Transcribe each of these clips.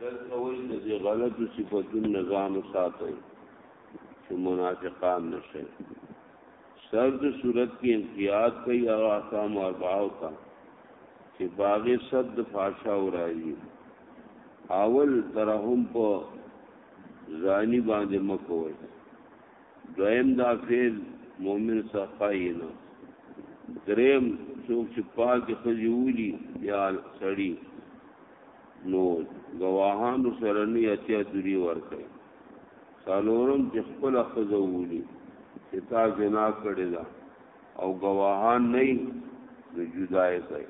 دلته وایي د دې غلطو صفتونو نه ځان وساتئ چې منافقان نشئ سر د صورت کې امتیاز کوي هغه احکام اربعو ته چې باغې صد د فاشا او راځي اول ترحم په ځاني باندې مکوئ دویم دا فعل مؤمن صفای نه دریم څوک چې پاک خزیولی یا سړی نو گواهانو سره نه اتیا دوری ورکړي سالورم چې خپل خزولی چې تا زنا کړی دا او گواهان نه نو جدای کوي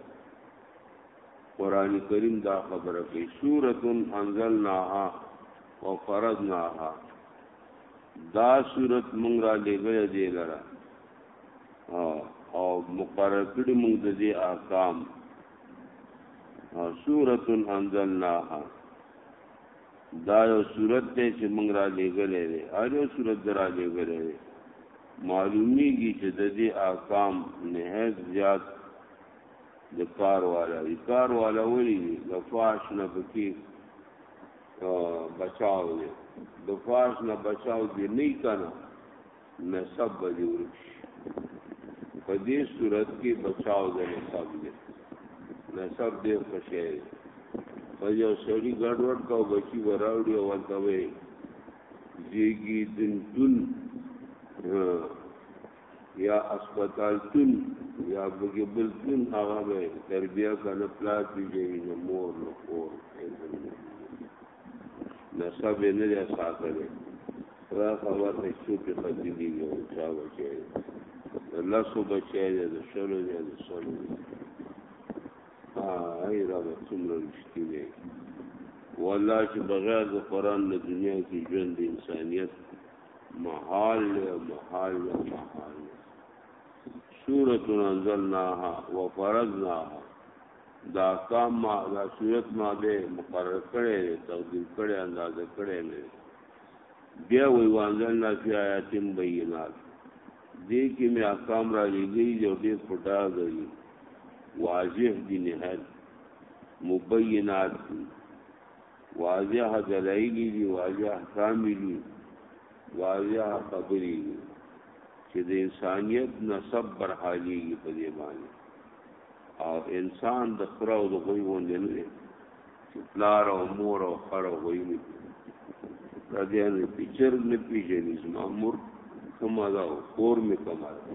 قران کریم دا خبره کوي سورۃ انزلناها وفرضناها دا صورت مونږ را لګل دی لرا او مقرر کړی مونږ د دې احکام سورۃ انزلناها دا یو صورت دی چې مونږ را لګل دی هر یو صورت را لګل دی معلومیږي چې د دې احکام نهایت زیات د کار والا د کار والا ولې د فاش نه پکې بچاو دی د فاش نه بچاو دی نه کنه نسب به دی ورش په دې صورت کې بچاو دی نسب دی نسب دې خوشی په یو سړی ګډوډ کا بچی وراوړي او ورته وي جیږي دن دن یا اسپتالتون یا بګې بلتون هغه به تربیه کنه پلار پیژني نو مور نو کور نسب یې نه دی ساتلی را خبر نه څو په خدي دی یو چا بچی د لاسو بچی دی د شلو دی د سلو دی آی را به څومره رښتي دی والله چې بغیر د قرآن له دنیا کې ژوند انسانیت محال محال محال سورۃ انزلناها وفرضناها دا کام ما دا سورۃ ما به مقرر کړي تقدیر کړي اندازه کړي نه بیا وی وانزلنا فی آیات بینات دې کې می احکام را لګي جو دې پټا غي واضح دي نهایت مبینات دي واضح دلایل دي واضح احکام دي واضح خبرې دي چې د انسانيت نسب برحاليږي په دې باندې او انسان د خره او د غوي غوندې نه دی چې پلار او مور او خره او غوي نه دا دې نه پیچر نه پیژنې زما مور کما دا کور مې کما دا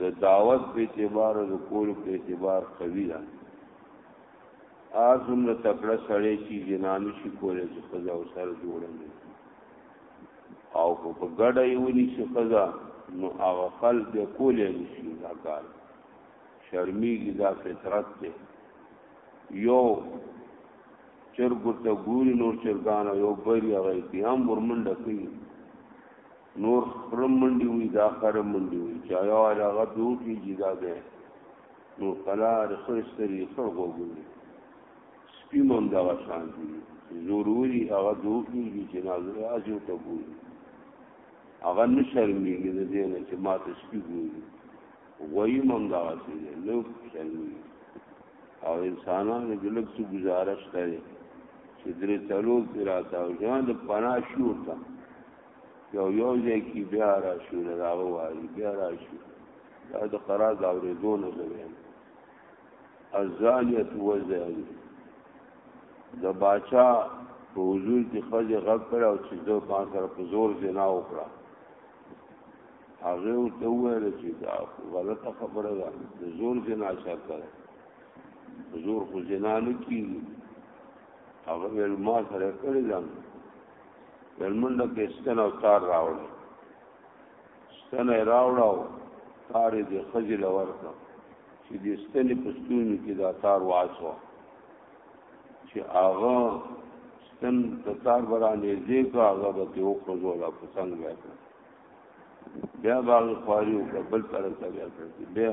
د دعوت په اعتبار او د کول په اعتبار قوی ده ازم له تکړه سړی چې جنانو شي کولای چې خزا او سره جوړه نه او په ګډه یو نشي خزا نو هغه خل به کولای نشي دا کار شرمېږي دا فطرت دی یو چرګ ته ګوري نور چرګان یو بری هغه کې هم ورمنډه کوي نور خره منډي وي دا خره منډي وي چې یو علاقه په وکړي چې دا به نو قلار خړ ستري خړ غوګوي سپي مون دا شان دي ضروري هغه دوی دي چې ناظر اجو ته ګوري هغه نشرمېږي د دې نه چې ماته سپي ګوري غوي مون دا شي نو شرمېږي او انسانانو د لږ څه گزارش کوي چې درې څلور پیراته او ځان د پناه شو ته یو یو ځای کې بیا راشو نه دا وایي بیا راشو دا د قرار دا ورېدو نه زویم ازانیت وزن د باچا په حضور کې خځه غږ کړ او چې زه ما سره په زور زنا وکړه هغه ورته وویل چې دا غلطه خبره ده د زور زنا شرط ده زور خو زنا نه کیږي هغه ویل ما سره کړی ځم دلمنډه کې ستنه او تار راوړل ستنه راوړاو تار دې خزل ورته چې دې ستنې په ستوني کې دا تار واچو چې هغه ستن ته تار برانې دې کا هغه به ته وخزو لا پسند بیا بیا باغ خواري او بل طرف ته بیا بیا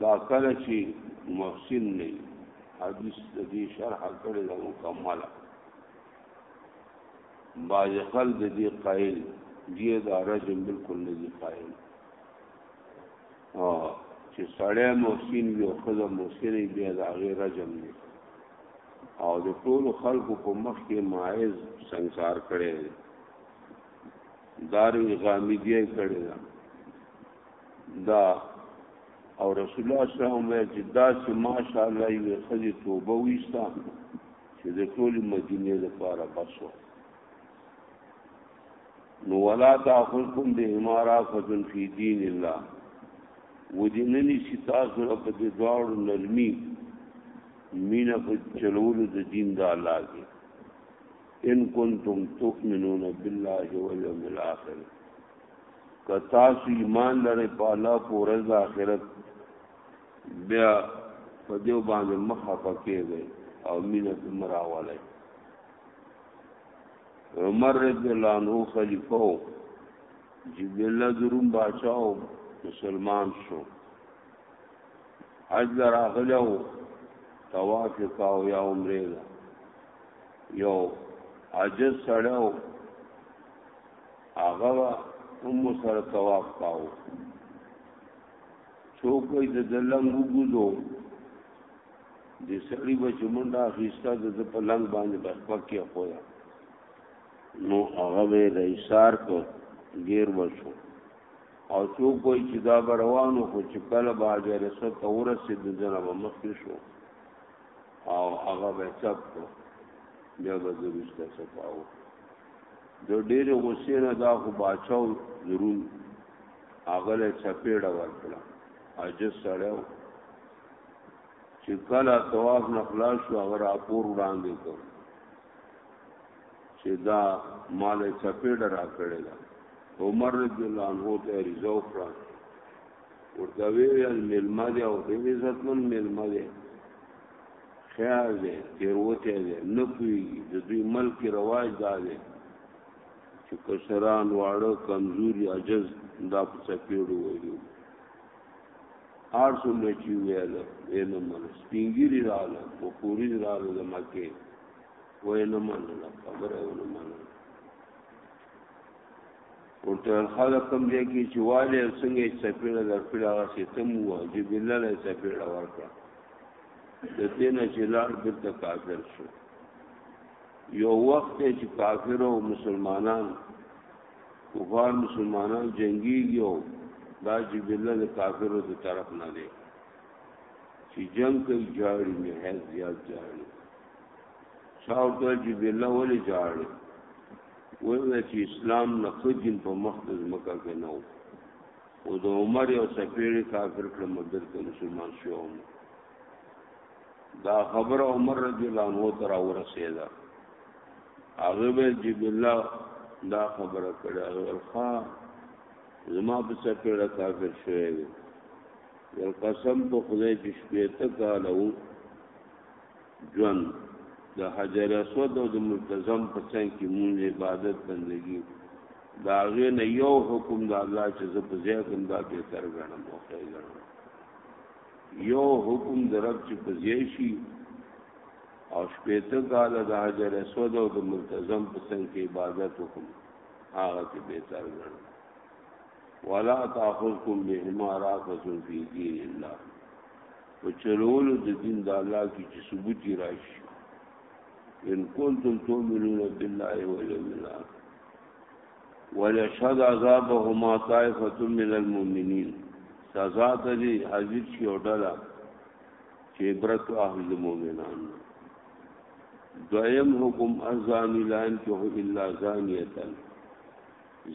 دا کله چې محسن نه حدیث د دې شرح کړی دا مکمله باز خل د دې قائل دی دا رجم بالکل نه دی قائل او چې سړی محسن وي او خزه محسن وي بیا دا غیر رجم دی او د ټول خلکو په مخ کې ماعز سنگسار کړي دارو غامی دی کړي دا دا او رسول الله صلی الله علیه وسلم ویل چې دا چې ماشاءالله یې خدي توبه ویستا چې د ټول مدینه لپاره بسو نو ولا تاخذكم بهمارا فذن فی دین الله ودیننی چې تاسو په دې دواړو نرمي مینا په چلولو د دین د الله کې ان کنتم تؤمنون بالله والیوم الاخر که تاسو ایمان لرئ په الله په ورځ د آخرت بیا په دیو باندې مخه پکېږئ او مینه په مراولئ عمر رضی الله عنه خلیفہ و چې د الله د روم باچا او مسلمان شو حج راغلی و طواف یې کاو یا عمرې ده یو عاجز سړی و هغه وا هم سره طواف کاو چوکې د دلنګ وګزو د سړی بچ منډه اخیسته د په لنګ باندې بس پکې خویا نو هغه به د اشار کو غیر وشو او څوک وای چې دا روانو خو چې کله به اجر سره تورسې د جناب مخ شو او هغه به چپ کو بیا به زه رښتا صفاو د ډېر غصې نه دا خو باچاو ضرور هغه له چپېړه ورکړه عاجز سړی و چې کله طواف نه خلاص شو هغه راپور وړاندې کړ چې دا مال چپېړه را کړې ده عمر رضی الله عنه ته عریضه وکړه ورته ویل ملما دی او دې عزتمن ملما دی خیال دی تیروته دی نه پوهېږي د دوی ملک کې رواج دا دی چې کشران واړه کمزوري عجز دا په څپېړو وایي هر څومره چې ویل یې نه منه سپینګیري راغله په پوري راغله د مکې وایي نه منله خبره یې ونه منله ورته خلک کوم ځای کې چې والي څنګه یې چپېړه درکړه هغه سي تم و چې بالله له چپېړه ورکړه د دې نه چې لار بیرته کافر شو یو وخت چې کافر او مسلمانان کفار مسلمانان جنگيږي او دا چې بالله د کافرو د طرف نه دی چې جنگ کوي جاړي نه هیڅ زیات جاړي چا ورته چې بالله ولې جاړي وایي چې اسلام نه خدین په مخ د مکه کې نه و او د عمر یو سپېړې کافر کړ مدد ته مسلمان شو دا خبر عمر رضی الله عنه تر ورسېده هغه به چې بالله دا خبره کړه ورخا زما په سپېړه کافر شوی دی قسم په خدای چې شپې ته کالو ژوند د حجر اسود او د ملتزم په څنګ کې مونږ عبادت بندگی دا غي نه یو حکم د الله چې زه په ځای کوم دا به تر غنم او خیر غنم یو حکم د رب چې په ځای شي او شپېته کال د حجر اسود او د ملتزم په څنګ کې عبادت وکم هغه کې به تر غنم ولا تاخذكم بهما رافض في دين الله په چلولو د دین د الله کې چې ثبوت راشي ان کنتم تؤمنون بالله واليوم الاخر ولشهد عذابهما طائفه من المؤمنين سزا ته دي حاضر شي او ډلا چې عبرت اهل مؤمنان دویم حکم ازان اعلان کې الا زانیتن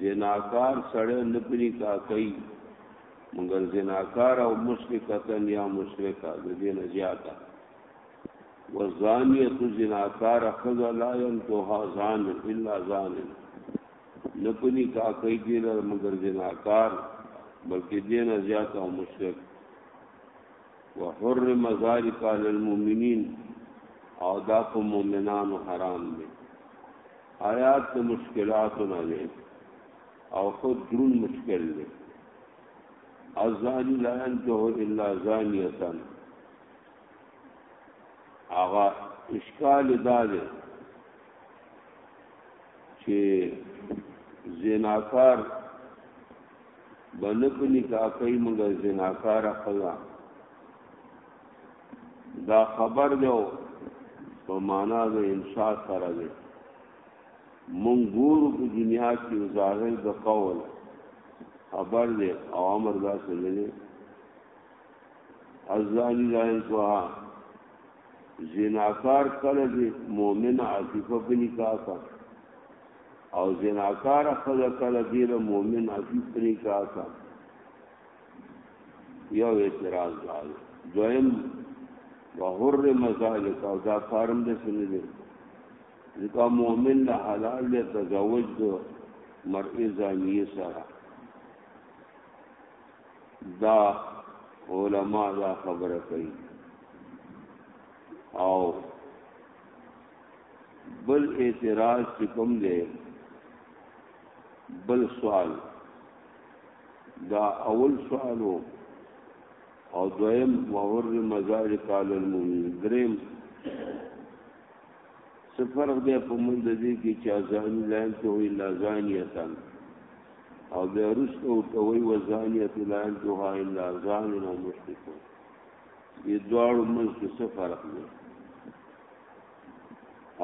زناکار سړی نه پری کا کوي مګر زناکار او مشرکتن یا مشرکا د دې نه زیاته وزانیه تو زناکار خذا لا ينتها زان الا زان نه پری کا کوي دې لر مګر زناکار بلکې دې نه زیاته او مشرک وحرم ذالک علی المؤمنین او دا په مؤمنانو حرام دی حیات د مشکلاتو نه دی او خود درون مشکل دی الزانی لا انته الا زانیتن هغه اشکال دا دی چې زناکار بنه په نکاح کوي موږ زناکار خلا دا خبر دی او په معنا د انشاء سره دی مونږ ګورو په دنیا کې ظاهر د قول خبر دی او امر دا څه دی ازانی لا انتها زناکار کله دی مؤمن عفیفه په نکاح کا او زناکار خله کله دی مؤمن عفیف په نکاح کا یو اعتراض دا دی دویم وحرم ذالک او دا فارم د سنې دی ځکه مؤمن له حلال دی تزوج دو مرئی زانیه سره دا علما دا خبره کوي او بل اعتراض چې کوم دی بل سوال دا اول سوالو او دویم وحر مزار قال المؤمن دریم سفر بیا په موږ د دې کې چې ازان لان ته وی لازانیتان او بیا رسو ته وی وزانیت لان ته ها الا زان او مشتکو دې دواړو موږ کې سفر دی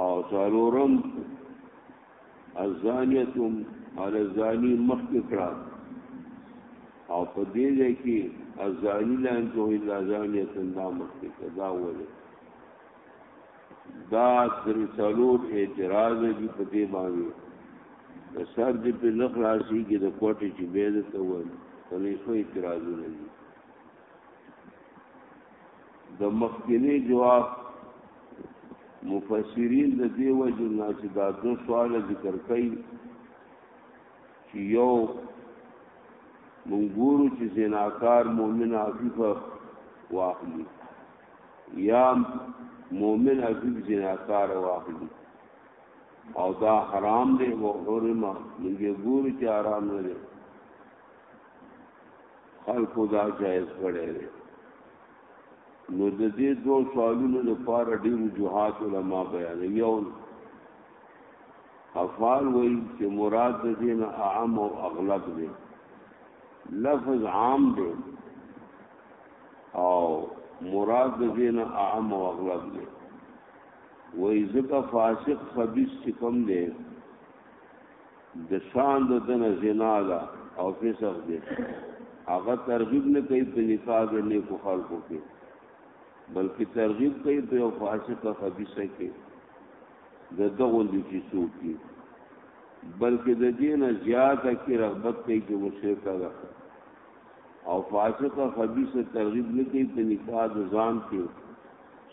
او څلورم ازانیتم ال ازانی مخ کړه او په دې ځای کې ازانی لان کو الا ازانیت دا مخ کړه دا وله دا تر څلور اعتراض دی په دې باندې د سر دې په لخ راشي کې د کوټې چې به ده ته وایي په دې خو اعتراض نه دی د مخکنی جواب مفسرین د دې وجه نه چې دا دو سوال ذکر کوي چې یو منګورو چې زناکار مؤمن عفیفه واخلي یا مؤمن عفیف زناکار واخلي او دا حرام دی و حرمه منګورو چې حرام نه دی خلکو دا جایز کړی دی نو د دې دوه سوالونو لپاره ډېر جهات علما بیانوي یو افعال وایي چې مراد د دې نه عام او اغلب دی لفظ عام دی او مراد د دې نه عام او اغلب دی وایي ځکه فاسق خبيث چې کوم دی د شان د دنه زنا ده او فسق دی هغه ترغیب نه کوي په نکاح د نیکو خلکو کې بلکې ترغیب کوي په یو فاسق خبيثه کې د دغه د چې څوک دي بلکې د دین زیاته کې رغبت کوي چې مشرک ده او فاسق خبيثه ترغیب نه کوي په نکاح د ځان کې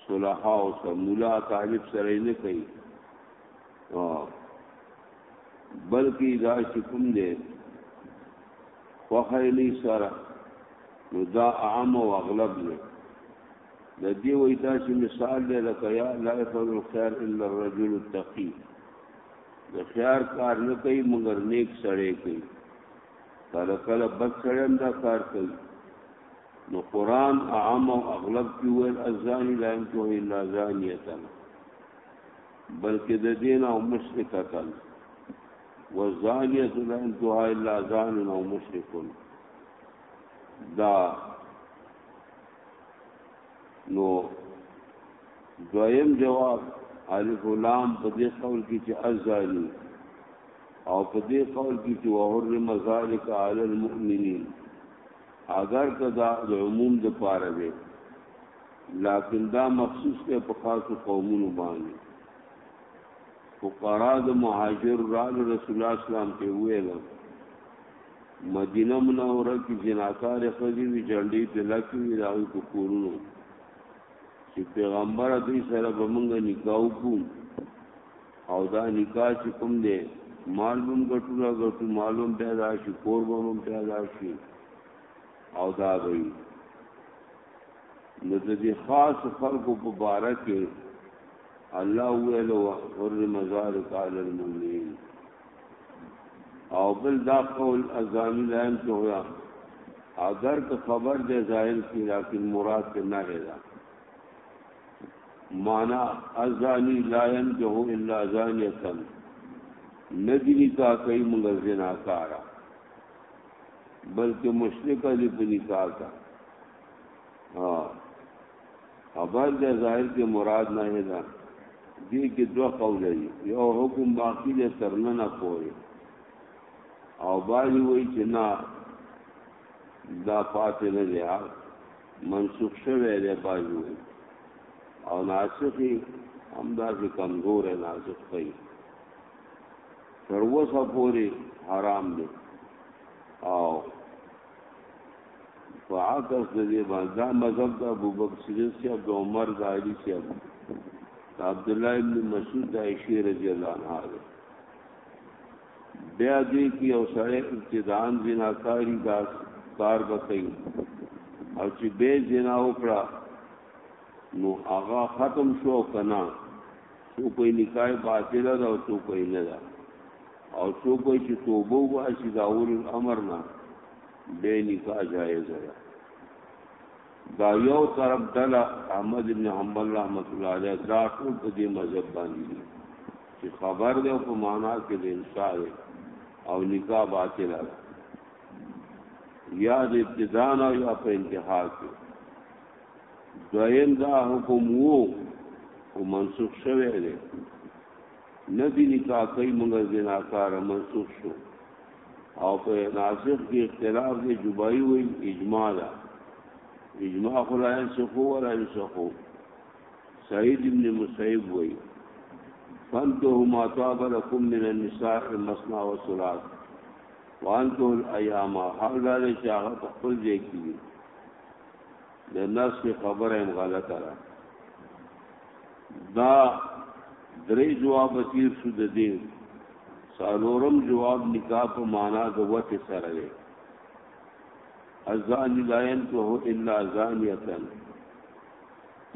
صلحا او سمولا طالب سره نه کوي بلکې دا چې کوم دی خوخیلی سره نو دا عام او اغلب دی د دې وای دا چې مثال دی لکه یا لا يفعل الخير الا الرجل التقي د خيار کار نه کوي مګر نیک سړی کوي کله کله بد سړی هم دا کار کوي نو قران عام او اغلب کې ویل الزاني لا ينكح الا زانيه بلکې د دین او مشرک قتل والزانیه لا انتها الا زان او مشرک دا نو دویم جواب الف لام په دې قول کې چې ازالي او په دې قول کې چې وحرم ذالک علی المؤمنین اگر کدا د عموم د پاره وي لاکن دا مخصوص دی په خاصو قومونو باندې فقرا د مهاجر را رسول الله اسلام ته ویل مدینه منوره کې جناکار خزي وی جنډي په لکه وی راوي په کورونو چې پیغمبر دوی سره به مونږ نکاح کوم او دا نکاح چې کوم دی مال بم ګټو لا ګټو مالوم پیدا شي کور بم پیدا شي او دا وی نو د دې خاص خلقو په باره کې الله ویل او حر مزار قال المؤمنین او بل دا قول اذان لایم ته هوا اگر که خبر دې ظاهر کی لكن مراد ته نه هدا معنا اذانی لایم ته الا اذانیتن ندی کا کوي موږ زناکارا بلکې مشرک دی په نکاح کا ها خبر ده ظاهر کې مراد نه ده دې کې دوه قول دي یو حکم باقی ده ترنه نه پوي او باندې وای چې نه دا پاتې نه دی منسوخ شوی دی باندې وای او ناسخي همدا چې کمزور ناسخ کوي تر وسه پوری حرام دی او په عکس د دې باندې دا مذهب د ابوبکر صدیق سی عبد عمر د علی سی د عبد الله ابن مسعود د عائشه رضی الله عنها دی بیا دې کې او سره ابتدان زناکاری دا کار بکې او چې به زنا وکړه نو هغه ختم شو کنا څوک وایي نکاح یې باطله ده او څوک وایي نه ده او څوک وایي چې توبه وباسي د اول الامر نه بیا نکاح جایز ده دا یو طرف دل احمد ابن حنبل رحمت الله علیه دا ټول په دې مذهب باندې دي چې خبر دی په معنا کې د انصاف او نکاح باطل ده یا د ابتدان او یا په انتها کې دویم دا حکم وو او منسوخ شوه دی نبی نکاح کوي موږ زناکار منسوخ شو او په ناسخ کې اختلاف دی جبای وی اجماع ده اجماع خدای سخو ولا انسخو سعید ابن مسیب وی فانتو ما طاب لكم من النساء مثنى وثلاث وانتو الايام حال ذلك شاغ خپل ځای کې د نسخ خبره هم غلطه ده دا درې جواب تیر شو د دې سالورم جواب نکاح په معنا د وته سره دی ازان لا ينته الا زانیه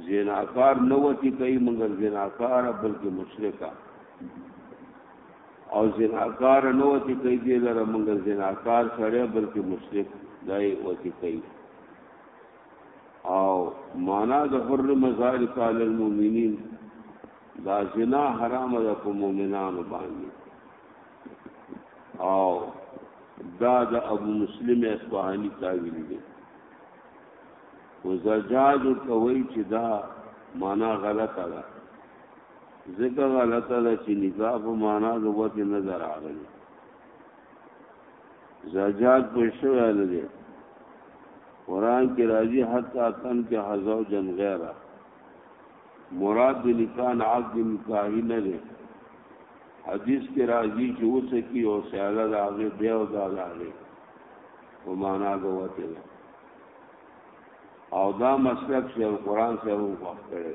زناکار نو وتی کوي مگر زناکار بلکې مشرکا او زناکار نه وتی کوي دی لره مونږ زناکار سړی بلکې مشرک دای وتی کوي او معنا د حرم ذالک علی المؤمنین دا زنا حرام ده په مؤمنانو باندې او دا د ابو مسلم اصفهانی تعویل دی وزجاج کوي چې دا معنا غلطه ده ذکر غلطه ده چې نکاح په معنا لغت نه دراغلی زجاج په شوه نه دي قران کې راځي حتا تن کې حزو جن غیره مراد د نکاح عقد نکاح نه دي حدیث کې راځي چې اوس کې او سیاله دا هغه دی او دا لاره په معنا لغت نه او دا مسلک چې قران سره وقفه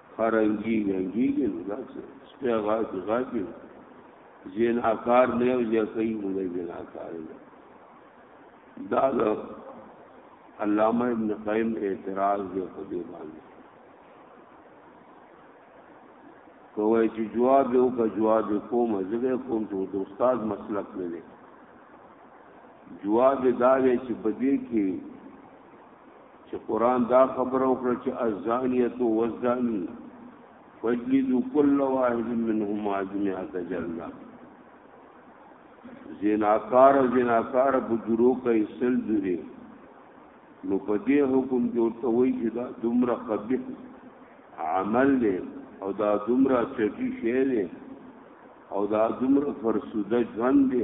خرنګي ګنګيږي نو دا څه سپه غاګي غاګي جناکار نه او یا کوي موږ جناکار نه دا د علامه ابن قیم اعتراض دی په دې باندې کوی چې جواب یو کا جواب کوم زګه کوم ته د استاد مسلک نه دی جواب دا دی چې بدی کې چې قران دا خبره وکړه چې الزانیه والزانی فجلدوا كل واحد منهما جميعا جلدا زناکار او زناکار بجرو کوي سل جوړي نو په دې حکم جوړ ته وایي چې دا دومره قبیح عمل دی او دا دومره چټي شی دی او دا دومره فرسوده ژوند دی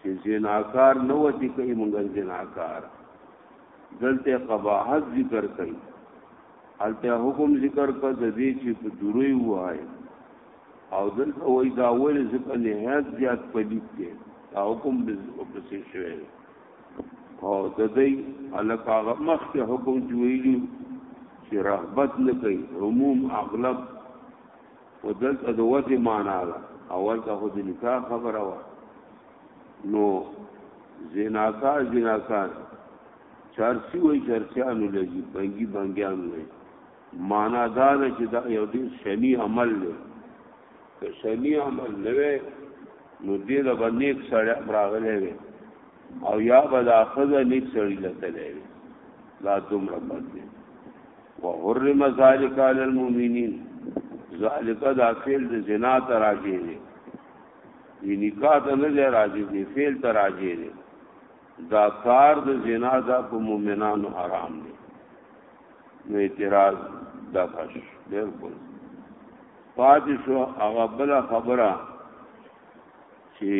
چې زناکار نه وتی کوي مونږ زناکار دلته قباحت ذکر کوي الته حکم ذکر کا د دې چې په دوی وای او دلته وای دا ول ذکر نهایت زیات پلیت دی دا حکم د پسې شوی او د دې الکاغه مخ ته حکم جوړیږي چې رغبت نه کوي عموم اغلب او دلته د وځي معنا ده اول ته خو د نکاح خبره وه نو زناکا زناکان چارسی وای چارسیانو لګي بنګي بنګیان وای معنا دا ده چې دا یو ډیر شنی عمل دی که شنی عمل نه وي نو دې له باندې سړی راغلی وي او یا به د اخذ نیک سړی لته لري لا دومره باندې وحرم ذالک علی المؤمنین ذالک دا فعل د زنا ته راځي دی دی نکاح ته نه راځي دی فعل ته راځي دی دا کار د زنا دا په مؤمنانو حرام دی نو اعتراض دا فش بالکل پاتې شو هغه بل خبره چې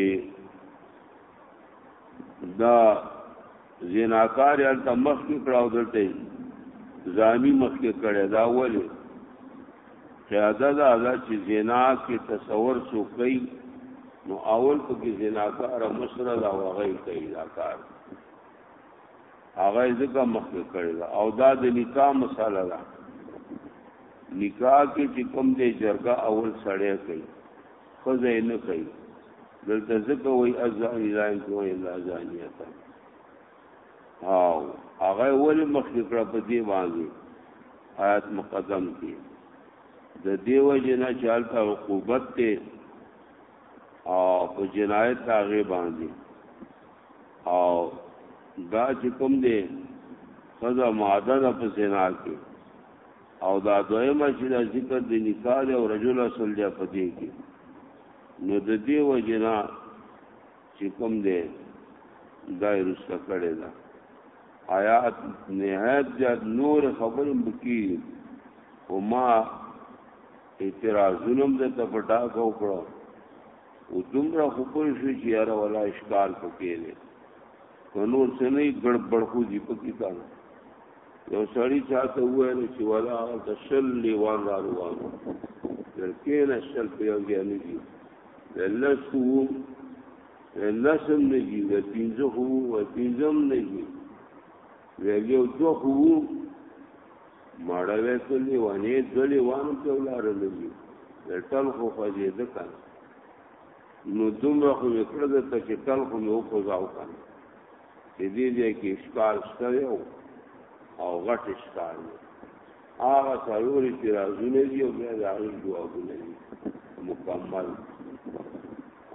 دا زیناکار هلته مخ کې کړه او دلته زامی مخ کې کړه دا ولې قیاده دا دا چې زینا کې تصور سو کوي نو اول په کې زیناکار مشره دا وغی کوي دا کار هغه ځکه مخ کې کړی دا او دا د نکاح مساله ده نکاح کې چې کوم دې جرګه اول سړی کوي ښځه یې نه کوي دلته ځکه وایي الزاني لا ينکحو الا زانیه او هغه ولې مخکې کړه په دې باندې آیات مقدم کې د دیو جنا چالتا عقوبت ته او په جنایت هغه باندې او دا چې کوم دی خزا ماده د په زنا کې او دا دویمه چې دا ذکر د نساء دی او رجل اصل دی په دې کې نو د دې وجنا چې کوم دی دا رسته کړي دا آیات نهایت زیات نور خبرې بکی او ما اعتراضونم د تپټا کو کړو او دومره خبر شو چې یاره ولا اشکال پکې نه نور څه نه ګړبړ خو دې پکې کاوه یو سړی چاته وویل چې ولا د شل لیوان را روان لکه نه شل په یو ځای نه دي لسو لسم نه دي د پنځه هو او پنځم نه دي ویل یو دوه خو ماړه وې کلی وانه دلی وانه ته ولار لږي ټل خو فاجې ده کان نو دومره خو وکړه ته چې ټل خو مې وکړاو کان چې دې دې کې اشکال شته یو او غټ اشکال دی هغه څلور اعتراضونه دي او بیا د هغې ځوابونه دي مکمل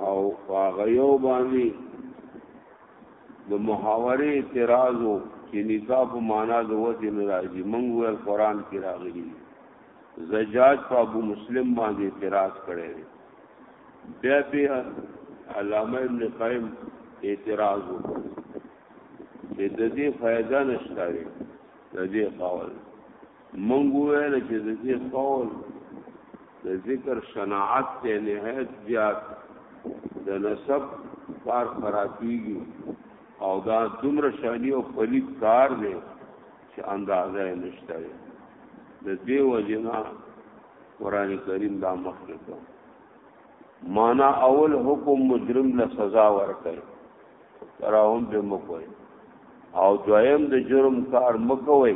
او په هغه یو باندې د محاورې اعتراض و چې نکاح په معنا د وجې نه راځي موږ ویل قرآن کې راغلي زجاج په ابو مسلم باندې اعتراض کړی دی بیا بیا علامه ابن قیم اعتراض وکړ چې د دې فائدہ نشته وي د دې قول مونږ ویل چې د دې قول د ذکر شناعت ته نهایت زیات د نسب کار خرابېږي او دا دومره شانی او پلیت کار دی چې اندازه نشته د دې وجنه قران کریم دا مخکې کو معنا اول حکم مجرم له سزا ورکړي تراهم به مکوي او دویم د جرم کار مکوي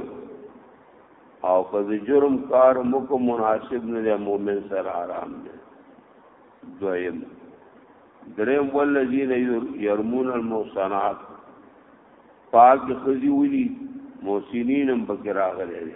او که د جرم کار مکو مناسب نه دی مؤمن سره آرام دی دویم دریم والذین یرمون المحصنات پاک خزی ولی محسنینم پکې راغلي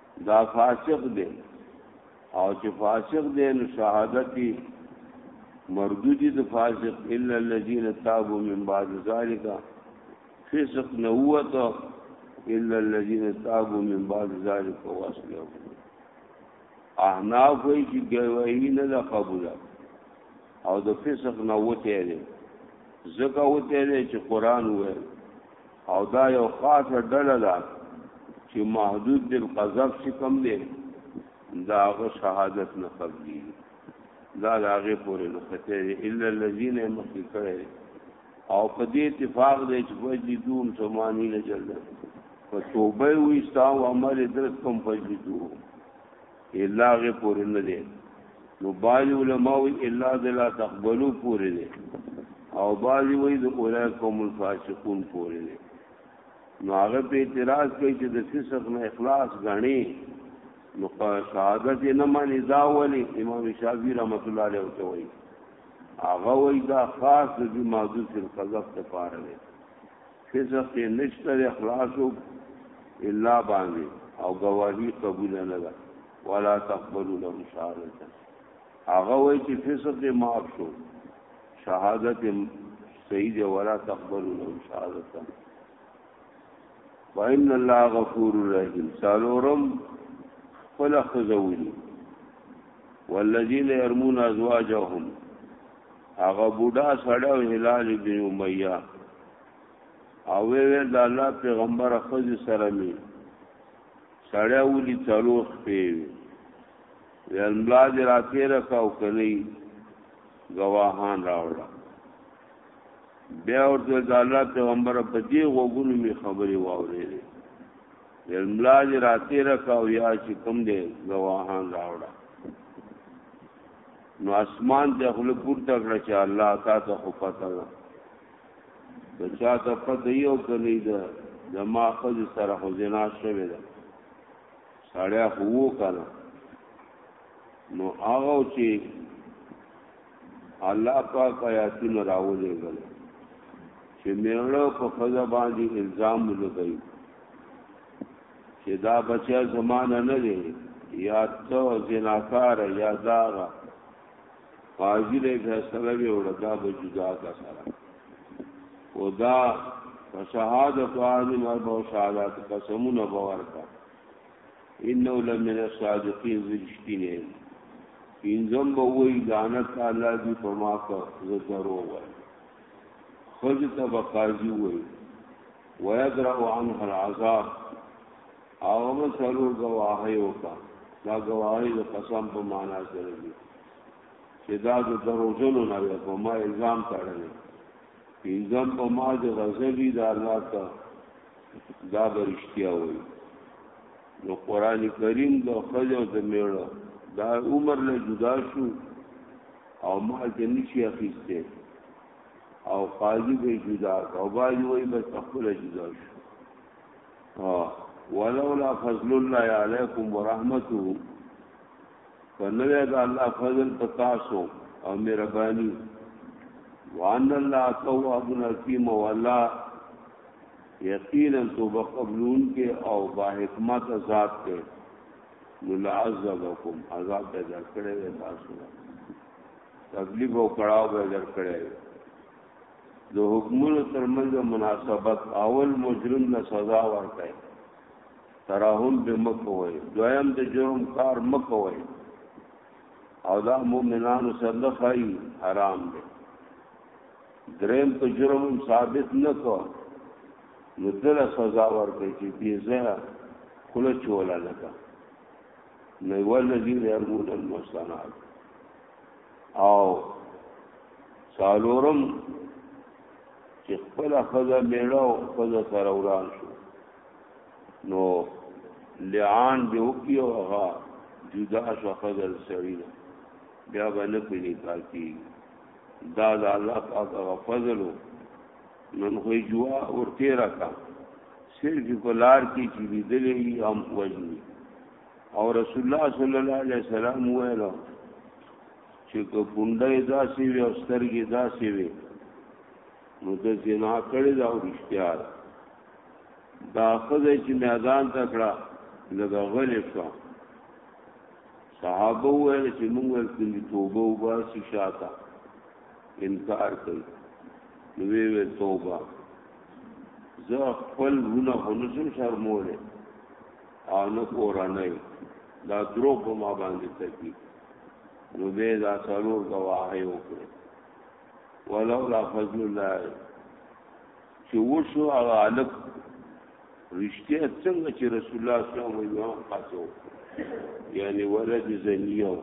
دا فاسق دی او چې فاسق دی نو شهادت مردودی د فاسق الا الذين تابوا من بعد ذلك فسق نووت الا الذين تابوا من بعد ذلك واصلحوا احناف وی چې گواهی نه ده قبول او د فسق نه وته دی زکه وته دی چې قران وایي او دا یو خاصه ډله ده چې محدود دل قذف چې کم دی دا هغه شهادت نه قبلي دا هغه پورې نه خطرې الا الذين مخکره او په دې اتفاق دی چې وجدي دوم سمانی نه جلد په توبه وي تاسو عمل درس کوم وجدي دوم الا غي پورې نه دي نو باج علماء الا ذلا تقبلو پورې دي او باج وي د اولئکم الفاسقون پورې دي نو هغه په اعتراض کوي چې د فسق نه اخلاص غني نو شهادت نه مانی دا ولی امام شافعی رحمت الله علیه ته وایي هغه وایي دا خاص د معذور فی القذف ته پاره دی هیڅ حق نشته د اخلاص الا باندې او گواهی قبول نه ده ولا تقبل له شهادت هغه وای چې فسق دې معاف شو شهادت صحیح دی ولا تقبل له شهادت وان الله غفور رحیم سالورم خپل خزولی والذین يرمون ازواجهم هغه بوډا سړی او هلال بن امیه او وی وی د الله پیغمبر خځ سره می سړی ولي چلوخ پیو وی املا دې را تیر کا او کني گواهان راوړه بیا ورته د الله پیغمبر په دې غوګونو می خبري واورې املا دې را تیر کا او یا چې کوم دې گواهان راوړه نو اسمان ته خپل پورته کړ چې الله تا ته خو پته ده که چا ته پته یو کني ده زما خځ سره خو زنا شوه ده سړیا خو وکړه نو هغه چې الله پاک آیاتونه راولې غل چې میړه په خځه باندې الزام لګوي چې دا بچیا زمانه نه دی یا ته زناکار یا داغه قاضی له فیصله به وردا به جدا کا سره او دا فشهادت عالم اربع شهادات قسمونه باور کا انه لمن الصادقین ذشتینه پینځم به وی لعنت الله دی په ما کا زه درو وای خود ته قاضی وای ويدرأ عنها العذاب او موږ څلور گواهی وکا دا گواهی د قسم په معنا سره دي چې دا د دروژنو نه وي په ما الزام تړلې پینځم په ما د غزبي د الله ته دا برشتیا وي نو قران کریم د خځو د میړو دا عمر له جدا شو او ما ته نشي اخیسته او قاضي به جدا او باج وای بس خپل جدا شو ها ولولا فضل الله علیکم ورحمته فنوی دا الله فضل پتاسو او مهرباني وان الله تواب حکیم والا یقینا توبه قبلون کې او با حکمت ذات کې نو لعذبکم عذاب پیدا کړی وي تاسو تکلیف او کړاو به درکړي د حکمونو ترمنځ مناسبت اول مجرم نه سزا ورکړي تراهم به مکوي دویم د جرم کار مکوي او دا مؤمنانو سره خای حرام دي دریم په جرم ثابت نه کو نو دل سزا ورکړي چې بي زه کله چولا لگا نو ولذي يرمون المحصنات او سالورم چې خپل خزه میړه او خزه سره وران شو نو لعان دی وکي او هغه جدا شو خزه سړی بیا باندې په نکاح کې دا د الله پاک هغه فضل نن خو جوا ورته راکا صرف کولار کې چې دې دلې هم وجني او رسول الله صلی الله علیه وسلم ویل چې کو پونډه داسي وي او سترګې داسي وي نو د زنا کړي دا رښتیا ده دا خزه چې میدان ته کړه لږه غلې شو صحابه ویل چې موږ ورته توبه وباسي شاته انکار کوي نو وی توبه زه خپل ونه خنوسم شرموله او نه کورنۍ دا درو په ما باندې تکي نو به دا څلور گواهی وکړي ولولا فضل الله چې وشو هغه الک رښتیا څنګه چې رسول الله صلی الله علیه وسلم قصو یعنی ولد زنیو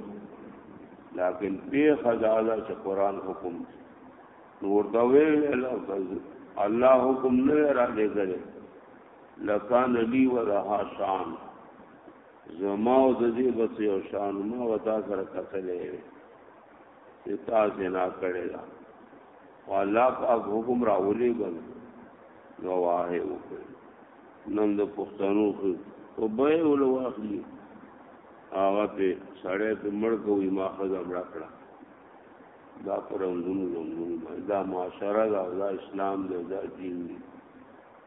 لیکن په خداله چې قران حکم نور دا ویل الله حکم نه را لګل لکان لی و لها شان زما او د دې بس یو شان ما وتا سره کتلې چې تا زنا کړې دا والله پاک حکم راولې ګل نو واه وکړ نن د پښتنو خو او به ول واخلي هغه په سړې په مړ کوي ما خزم راکړه دا پرونګونو لنګونو دا معاشره دا, دا اسلام دا, دا دین دی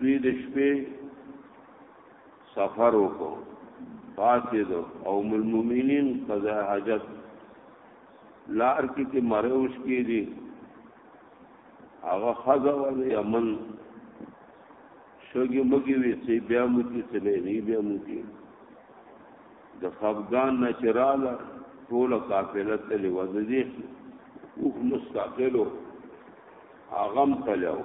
دوی د شپې سفر وکړو پاتې دو او المؤمنین قضا حاجت لار کې چې مروش کې دي هغه خزا ول یمن شوګي مګي وی سي بیا مو کې څه نه بیا مو کې د خفغان نشراله ټول قافله تل وځي او مستقلو اغم تلو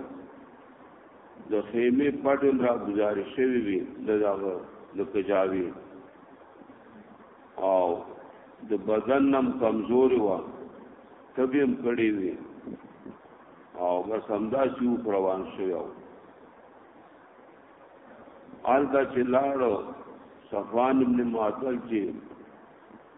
د خیمه پټل را گزارش شوی وی دغه د کجاوی او د بدن نم کمزوري و تبیم کړی وی او بس همدا چې روان شو یو آل دا چې لاړو صفوان ابن معطل چې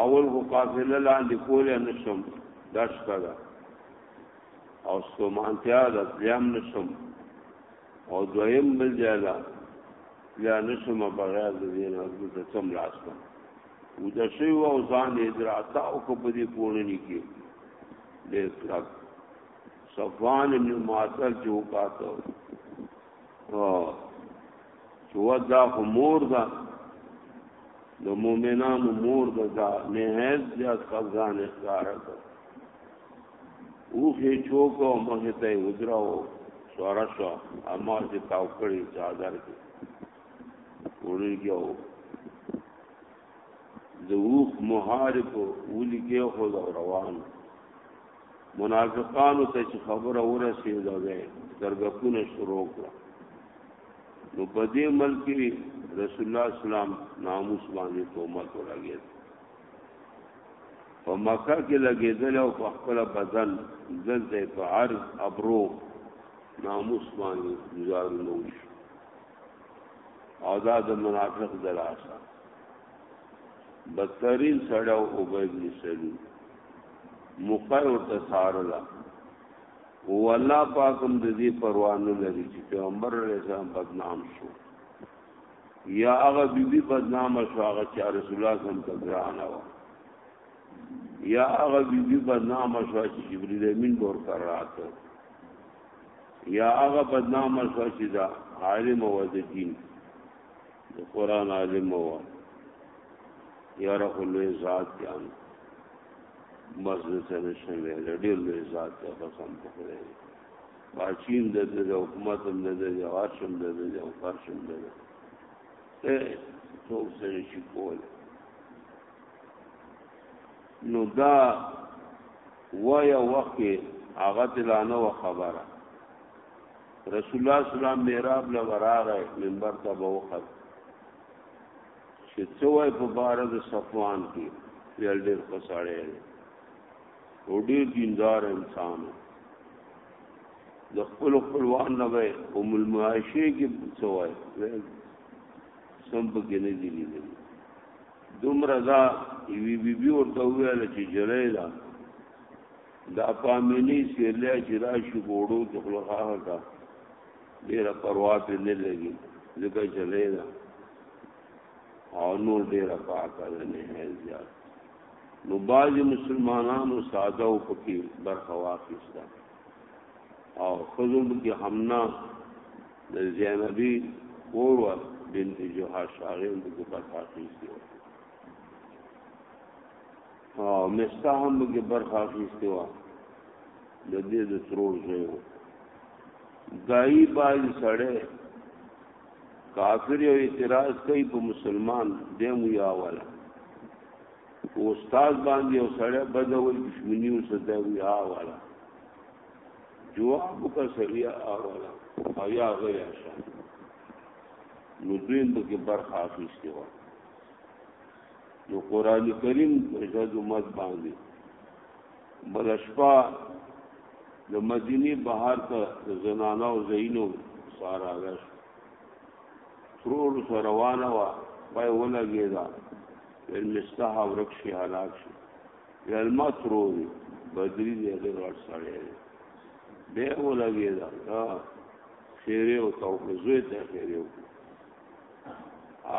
اول خو قافله لاندې کولې نشم دا شپه ده او ستومانتیا ده تلیام نشم او دویم بل ځای ده تلیا نشم بغیر د دې نه دلته څم لاس کړم و د شی او ځان یې دراته او کو په دې پوړنی کې ډېر کلک صفوان ابن معطل جو کاته او چوا دا مور دا د مؤمنانو مور دا, دا نهایت زیات خزان اختیار ده او هي چوک او مخه ته ودراو سوارا شو اما چې تاو کړی چادر کې وړي کېو د اوخ محارب ولي کې خو روان منافقانو ته چې خبره ورسېده وې درګپونه شروع کړه نو په دې ملک کې رسول الله اسلام ناموس باندې تومت ولګېد په مکه کې لګېدل او په خپل بدن دلته په عرض ابرو ناموس باندې گزار نو شو او دا د منافق دلاسه بدترین سړی او عبید بن سلول مقر ورته سارلا او الله پاکم د دې پروا نه لري چې پیغمبر علیه السلام بدنام شو یا هغه بیبي بدنام شو هغه چې رسول الله سم ته ګران و یا هغه بیبي بدنام شو چې جبرئیل امین ور کر راته یا هغه بدنام شو چې دا عالم و د دین د قران عالم و یاره خو لوی ذات دی هم مزد ته نشم ویل ډېر لوی ذات دی قسم په خدای باچیم د د حکومت هم د د جواش هم د د جوکاش هم د ته څوک څه نشي کولی نو دا وایه وخت کې هغه ته لا نه خبره رسول الله صلی الله علیه وسلم محراب لوراغه منبر ته به وخت چې څه وای په بار د صفوان کې یل ډېر خساړې او ډېر دیندار انسان د خپل خپلوان نه وای او ملمعاشه کې څه وای سم په کې نه دی لیدل دومره دا وی بی بی ورته ویل چې جلې دا دا پامینی سیرلیا چې راشي ګوړو ته خلخه کا ډېر پروا په نه لګي ځکه جلې دا او نور ډیر پاکه ده نه هیل زیات نو باج مسلمانانو ساده او پکې برخه واخیسته او خزم کې همنا د زینبی اور بنت جوها شاغل کې برخه اخیسته او مستا هم کې برخه اخیسته و د دې د ترور زوی دای باج سړی کافر یو اعتراض کوي په مسلمان دې مو یا والا استاد باندې او سړی بدوي دښمنی او صدا یا والا جواب کا سریا والا او یا غیا شان نو دوی په کې برخه اخیستي و نو قران کریم په ځد مت باندې بل شپه د مدینه بهر ته د زنانو او زینو سارا غش ترور سره روانه وا پای ولګی دا ول مستح ورک شي هلاک شي ول ما ترور بدری دې د ور سره به ولګی دا دا خیره او تو زوی ته خیره او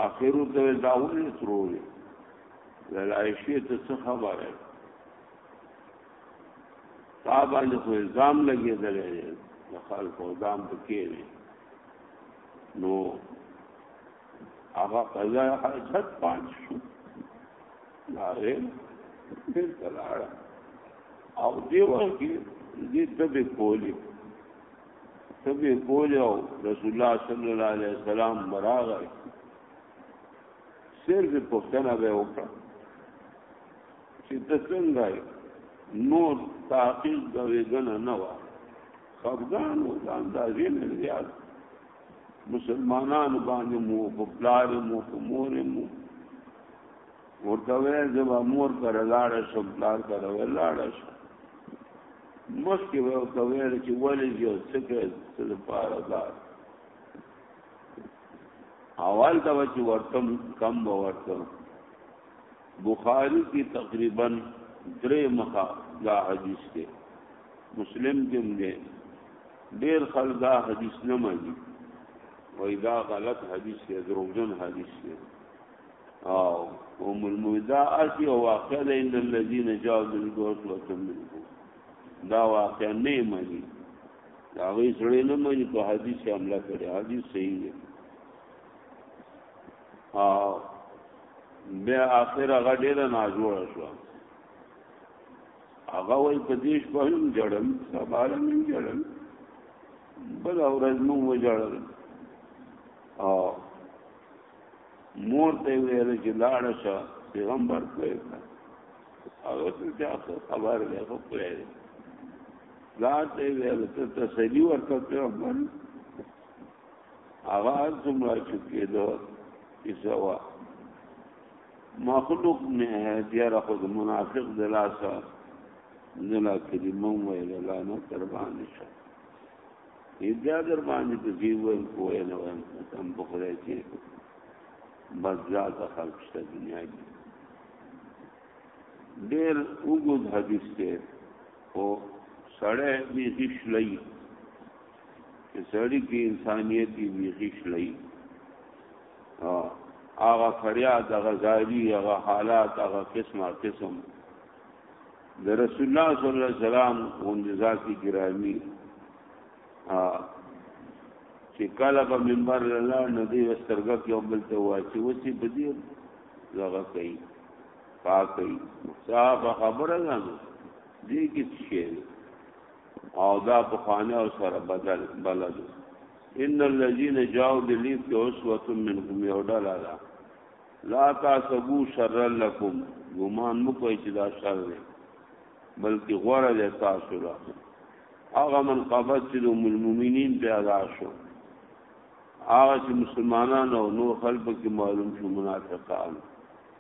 اخر ته دا ولې ترور ول عائشه ته څه خبره تا باندې خو الزام لګېدل دی د خلکو دام پکې دی نو هغه قضا حاجت پات شو هغه دې تلاړ او دی ورکی دې تبه کولی تبه کولی او رسول الله صلی الله علیه وسلم براغه صرف پښتنه به وکړه چې ته څنګه نور تحقیق کوي غنه نه و خفغان او ځان دا غین زیات مسلمانان باندې مو په پلار مو په مور مو ورته وې زما مور پر لاړ شو پلار پر لاړ شو مخکې وې ورته وې چې ولې یو څه کې څه لپاره لاړ اول دا چې ورته کم ورته بخاری کی تقریبا درې مخه دا حدیث دی مسلم کې هم دی ډیر خلک دا حدیث نه مانی وای دا غلط حدیث دی دروغجن حدیث دی او ام المودا اسی او واقع ده ان الذين جاءوا بالغوث وتمنوا دا واقع نه مانی دا وی سره نه مانی په حدیث حمله کړي حدیث صحیح دی ها بیا اخر هغه ډیره ناجوړه شو هغه وای په دې شپه هم جړل سبا هم جړل بل ورځ مو وجړل او مور ته ویل چې لاړ شه پیغمبر کوي هغه ته چې خبر دی خو کوي لا ته ویل ته تسلی ورکړ پیغمبر هغه زمرا چې کېدو ایسوا مخلوق نه دیاره خود منافق دلاسا نلا کلمه ویل لا نه تر باندې شو بیا در باندې په دې ویم کوی نه ویم تم په خدای کې بس ذات خلق شته دنیا کې ډېر وګد حدیث ته او سړی به هیڅ لای سړی کې انسانیت بیخي شلای هغه فریاد هغه زاری هغه حالات هغه قسمه قسم د رسول الله صلی الله علیه وسلم غوندې ذاتي ګرامي چې کله په منبر الله ندی وسترګه کې بل ته واچي وسی بدی لغه کوي پاک کوي صاحب خبره غانو دې کې شي او دا په خانه او سره بدل بلد ان الذين جاءوا بالليل كوسوه منهم يودلا لا لا تاسبو شر لكم ګمان مو کوي چې دا شر دی بلکې غوړه ده تاسو را هغه من قبض چې د مؤمنین پیدا شو هغه چې مسلمانانو او نور خلکو کې معلوم شو منافقان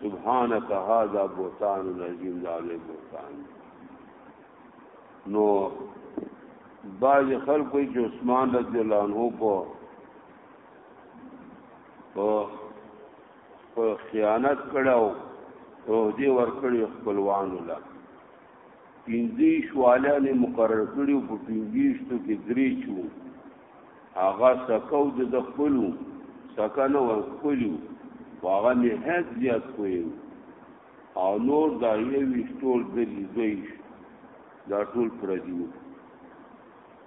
سبحانك هذا بهتان عظیم دا له بهتان نو باج خلق کوئی چې عثمان رضی الله عنه په په خیانت کړو او دې ور کړی خپلوان الله پنځه شواله نه مقرر کړو په پنځه شتو کې درې چوم هغه سکو د د خپلو سکه نه وه ښکلي وو خو هغه نهایت زیات ښکلي وو او نور دا یوویشت ټول دري دویشت دا ټول پردي وو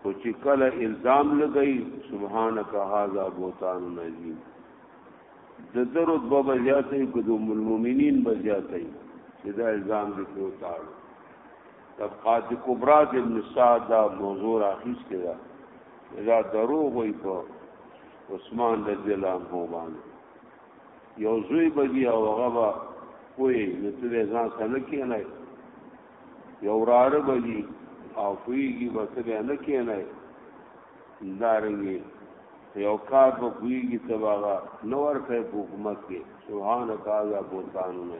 خو چې کله الزام لګی سبحانک هاذا بوتان نجیم د درود بابا زیاتې کو د مؤمنین بزیاتې چې دا الزام دې کوتاړو طبقات کبرا د ابن سعد دا موضوع راخیسته ده دا دروغ وي په عثمان رضی الله عنه باندې یو زوی بګي او هغه با کوی نو ته ځان سره کې نه یو رار بګي او کویږي به ته نه کې نه دارنګي یو کار به کویږي تباغه نور کوي حکومت کې سبحان تعالی بوتانو نه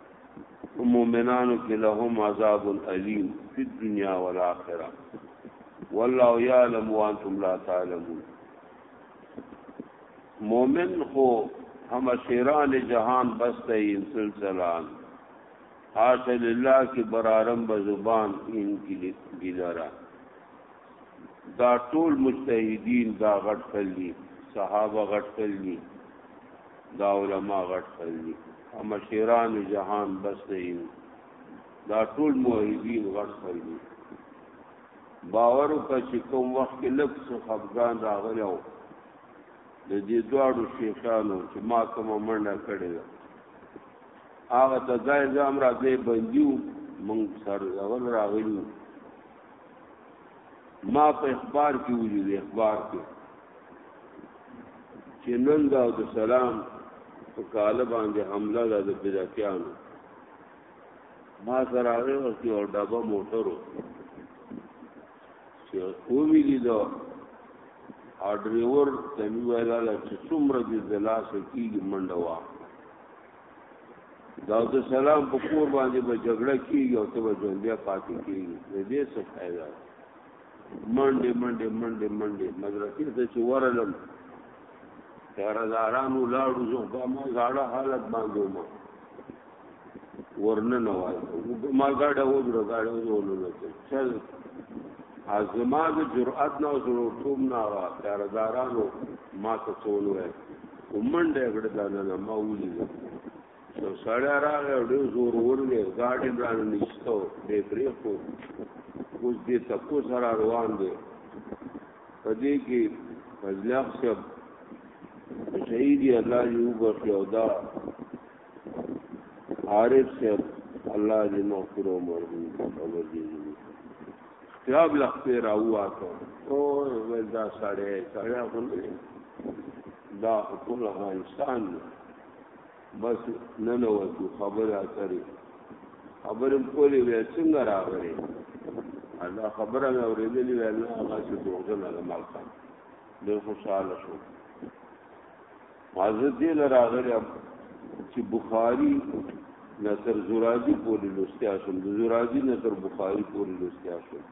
مومنانو کې لهم عذاب الیم فی الدنیا والآخرة والله یعلم وانتم لا تعلمون مومن خو هم شیران جهان بسته این سلسلان حاصل لله کې برارم به زبان ان کې ګلرا دا ټول مجتهدین دا غټ کلی صحابه غټ کلی دا علما غټ خلدي اما شیران جهان بس نه یو دا ټول موحدین غټ خلدي باور وکړه چې کوم وخت کې لږ څه خفګان راغلی او د دې دواړو شیخانو چې ما کومه منډه کړې ده هغه ته دا الزام راځي بندیو مونږ سر اول راغلو ما په اخبار کې ولید اخبار کې چې نن دا د سلام په کاله باندې حمله ده د بدعتیانو ما سره هغه وخت یو ډبه موټرو چې کومې دي دا او ډریور ته ویل چې څومره دې د لاسه کېږي منډه واه دا د سلام په کور باندې به جګړه کیږي او ته به ژوندیا پاتې کیږي د دې څه فائدہ منډه منډه منډه منډه مدرسې ته چې ورلم تهرزارانو لاړو زه به ما زړه حالت باندې ما ورنه نه وای ما ګاډه وګړه ګاډه وګړه چل ازما د جرأت نه او زړه ټوم نه وا تهرزارانو ما ته څول وای ومنډه کړه دا نه ما ولید نو سړی راغی او ډېر زور ورغی ګاډي برانه نشته دې پرې خو اوس دې تکو سره روان دی په دې کې فضل اخ صاحب شهید الله یو بخیو دا عارف صاحب الله دې مغفور او مرحوم قبر دې خیاب لخ په راوا ته او ولدا سړې سړې خو دا ټول افغانستان بس نن وځو خبره اترې خبرم کولې وې څنګه راغلې دا خبره مې اورېدلې وې الله هغه څه دوغه نه مالکان ډېر خوشاله شو حضرت دې لراغلی چې بخاری نه تر زورازی پورې لوستیا شول د زورازی نه تر بخاری پورې لوستیا شول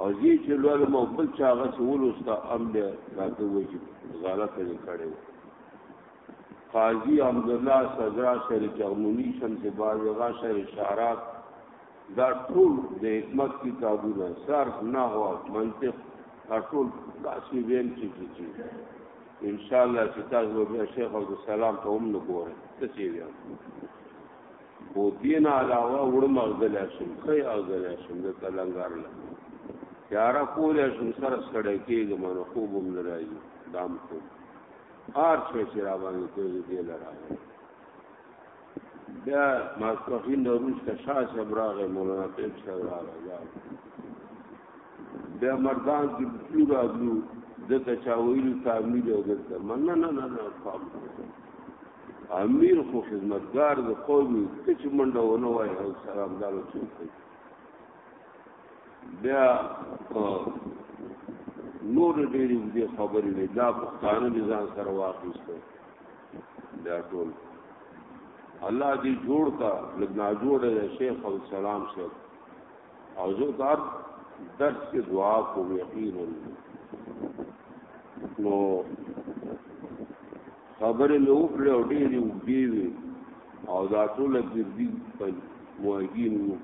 او زی چې لول مو بل چا غا سول وستا ام دې راته وځي غلط یې کړو قاضی عبد الله سزا شر چغمونی شمس بازغا شر شعرات دا ټول د حکمت کتابونه صرف نه هو منطق ټول داسې ویل چې چې ان شاء الله چې تاسو به شیخ عبد السلام ته هم نګورئ څه چې بیا او دین علاوه وړم اغزل شم خی اغزل شم د تلنګار له یارا کول شم سره سره کېږم نو خوب هم نه راځي دام ته آر څه چې را باندې کوي دې لراوي بیا ماسپخین د روس ته شاه صاحب راغی مولانا طیب صاحب راغی بیا مردان کې پلو راغلو دته چا ویلو تا امیر او دته من نه نه نه نه فهم امیر خو خدمتگار د قومي کچ منډه ونه وای او سلام دارو څوک بیا نور ډېرې دې خبرې نه دا پښتانه ځان سره واخیسته دا ټول الله دې جوړ کا لګنا جوړ دې شیخ السلام شیخ او زه تار درس کې دعا کوم یقین نو خبرې مې وکړې او ډېرې وګړي وي او دا ټول ګردي په موهګین وو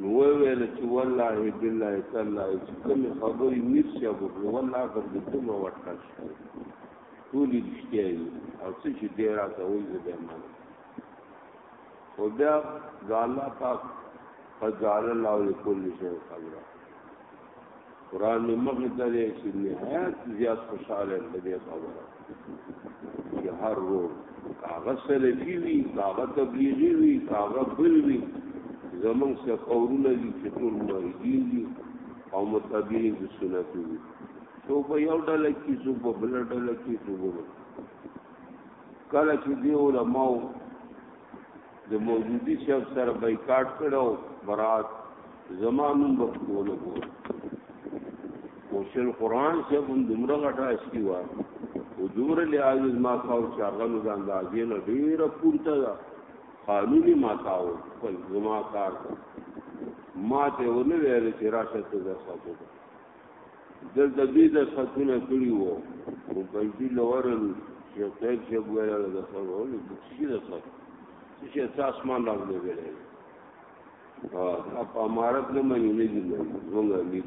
نو ویل چې والله بالله تعالی چې کوم خبرې نشي وکړو والله پر دې ټول ورکړ شي ټول رښتیا دي او څه چې دی راته وایي زه به منم خو بیا د الله پاک قد جعل الله لكل شيء قدرا قران می مخې ته دی چې نهایت زیات خوشاله دی خبره چې هر روز کاغه سلفي وي کاغه تبلیغي وي کاغه بل وي زمونږ څخه اورونه دي چې ټول مریدین دي او متابعین د سنت دي څو په یو ډله کې څو په بل ډله کې څو په بل کله چې دی علماء د موجودي شخص سره بایکاټ کړو برات زمانو بخونه کو کوشل قران چې هم دمره غټه اسکی و او دمره لحاظ ما کاو چې هغه د اندازې نه ډیره پورته ده قانوني ما کاو خپل زما کار ما ته ونه ویل چې راشه ته درسه دلته دوی د خطونه کړي وو او بلجي لورل چې طيب چې ویل د خبرول د څه د خط چې اساس مان راغلی ویل ها په امارت نه مې نه دي زمونږ امیر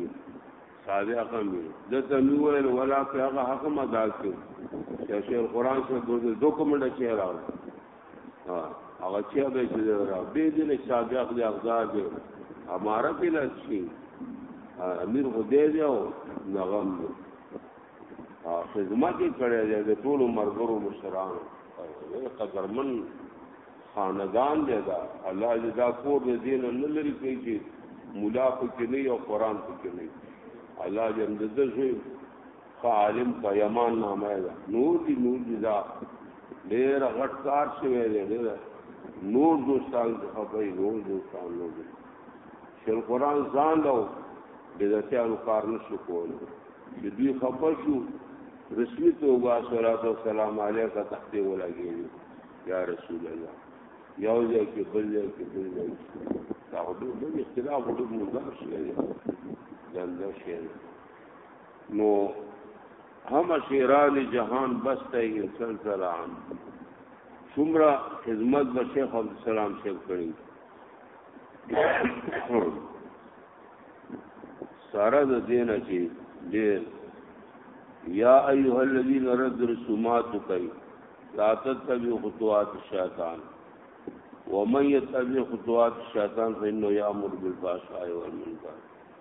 صاحب هغه مې دته نو ویل ولا په هغه حق مدار کې چې شیخ قران څخه د دوکمنټ چې راغلی هغه چې به چې را به دې له شاګخ دې اغزار دې اماره کې لاس شي امیر خدای دې او نغم دې خدمت یې کړی دی د ټولو مرګرو مشرانو قدرمن خاندان دی دا الله دې دا کور دې دین نه لري کوي چې مولا پکې نه او قران پکې نه الله دې اندازه شوی عالم په یمان نامه ده نور دي نور دي دا ډېر غټ کار شوی دی ډېر نور دوستان د خپل نور دوستان نور دي شل قران ځان له بدعتانو کار نشو کول چې دوی خپل شو رسمي توبه صلوات و سلام علیک تحت ولګي یا رسول الله یو ځای کې بل ځای کې بل ځای دا هغه د اختلاف د مزار شي دا دا شي نو هم شیران جهان بسته انسان سلام څومره خدمت به شیخ عبد السلام شیخ کړی سارا د دین چې ډیر یا ایها الذین رد رسومات کوي لا تتبعوا خطوات الشیطان ومن يتبع خطوات الشیطان فإنه يأمر بالفحشاء والمنکر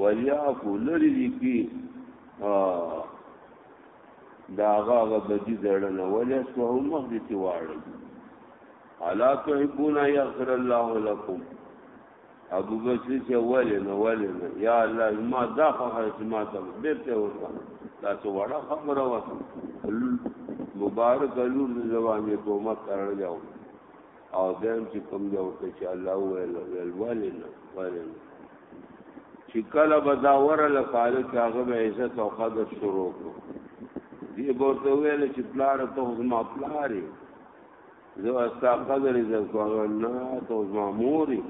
ويعفو لري دي کی دا هغه بدی زړنه ولې سوه مخ دې تی واړی الا تحبون یغفر الله لكم ابو بکر چې ولې نو ولې نو یا الله ما دا خو ما ته بیرته وکړه دا څه وړه خبره و مبارک لور زوامې کومه کړل یو او دیم چې کوم یو ته چې الله ویل ویل ولې نو ولې نو چې کله به دا ورله پاله کې هغه به عزت او قدر شروع کړو دی ورته ویل چې پلار ته زما پلارې زه استا قدر عزت کوم نه ته زما مورې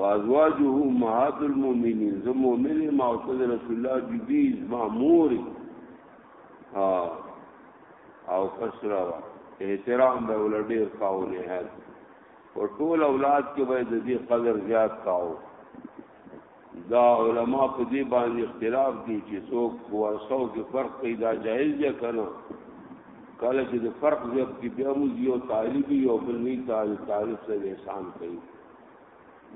وازواجه امهات المؤمنین زه مؤمن ما او رسول الله بیبي زما مورې او پسرا احترام به ولډیر کاونه هڅه په ټول اولاد کې به د دې قدر زیات کاو دا علما په دې باندې اختلاف دي چې څوک ورثو کې فرق پیدا جایز دی کنه کله چې د فرق زیات کې بیا موږ یو طالب یو بل نه طالب طالب سره احسان کوي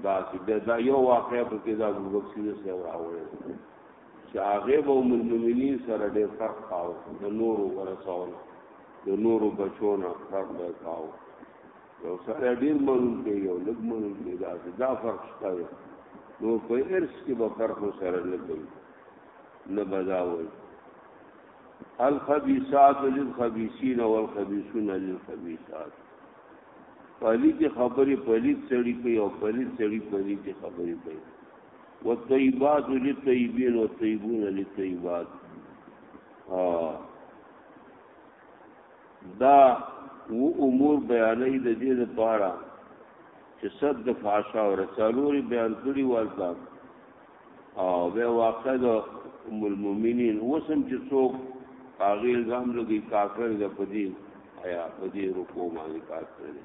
دا چې دا یو واقعیا په کې دا وکسي سره راوړل چې هغه به مومنین سره ډېر فرق کاو د نورو ورثو د نورو بچو نه فرق کاو یو سره ډیر منون کې یو لږ منون کې دا دا فرق شته نو په ارث کې به فرق سره نه کوي نه بداوي الخبيثات للخبيثين والخبيثون للخبيثات پالی کې خبرې پالی سړی کوي او پالی سړی پالی کې خبرې کوي والطيبات للطيبين والطيبون للطيبات ها دا و امور بیانې د دې لپاره چې صد د فحشا او رسالوري بیان کړی ورته او به واقع د ام المؤمنین وسم چې څوک هغه الزام لګي کافر د پدی آیا پدی رکو باندې کافر دی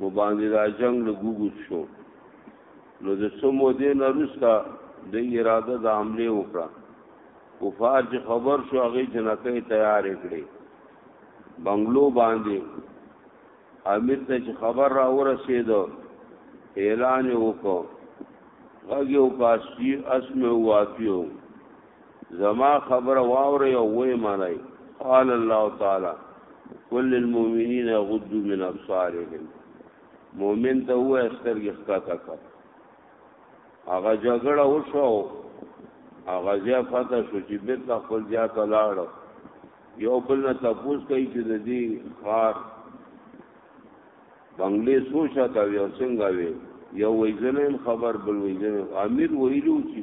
و باندې دا جنگ له ګوګوت شو نو د څو مودې نه روستا د اراده د حمله وکړه کفار چې خبر شو هغه جنکې تیار کړې بنگلو باندې امیر ته چې خبر را ورسېد اعلان وکړ غږ یو کاسي اسمه واپیو زما خبره واوري او وې مانای قال الله تعالی کل المؤمنین غضوا من ابصارهم مؤمن ته و استرګې ښکته کړ هغه جګړه وشو هغه ځای فته شو چې بیرته خپل ځای ته لاړ یو بل نه تپوس کوي چې د دې خار بنگلې سوچا تا وی او څنګه وی یو ویزنه خبر بل ویزنه امیر ویلو چې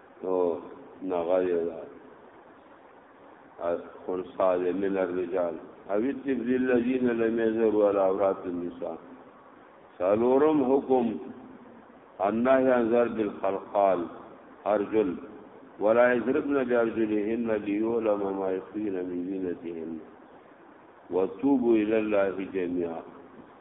نغيرا خلصال من الرجال او اتبذ الذين لم يزروا على عورات النساء سالورم حکم النهي عن ضرب الخلقال ارجل ولا يضربن بارجلهن ليعلم ما يخفين من زينتهن وتوبوا الى الله جميعا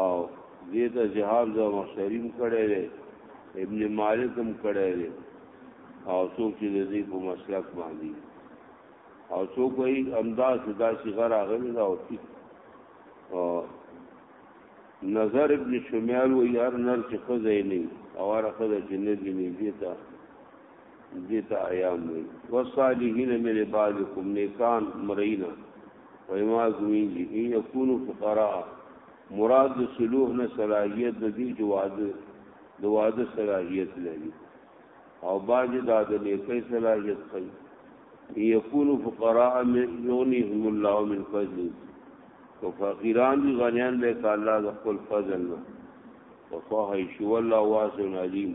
او دې ته ذهاب د مخشریم کړی دی ابن مالک هم کړی دی او څوک چې د دې په مسلک باندې او څوک یې انداز داسې غره راغلی دا او ټیک نظر ابن شمیال و یار نر چې خزه نه او هر خزه چې نه دی نه دیتا دیتا ایام وی وصالحین من عبادکم نیکان مرینا وما گوینجی ان یکونو فقراء مراد صلوح نه صلاحیت د دې جواز د واده صلاحیت لري او باج د ادمې کوي صلاحیت کوي یکونو فقراء من یونهم الله من فضل کو فقیران دي غنیان به الله د خپل فضل نه وفاه شو الله واسع علیم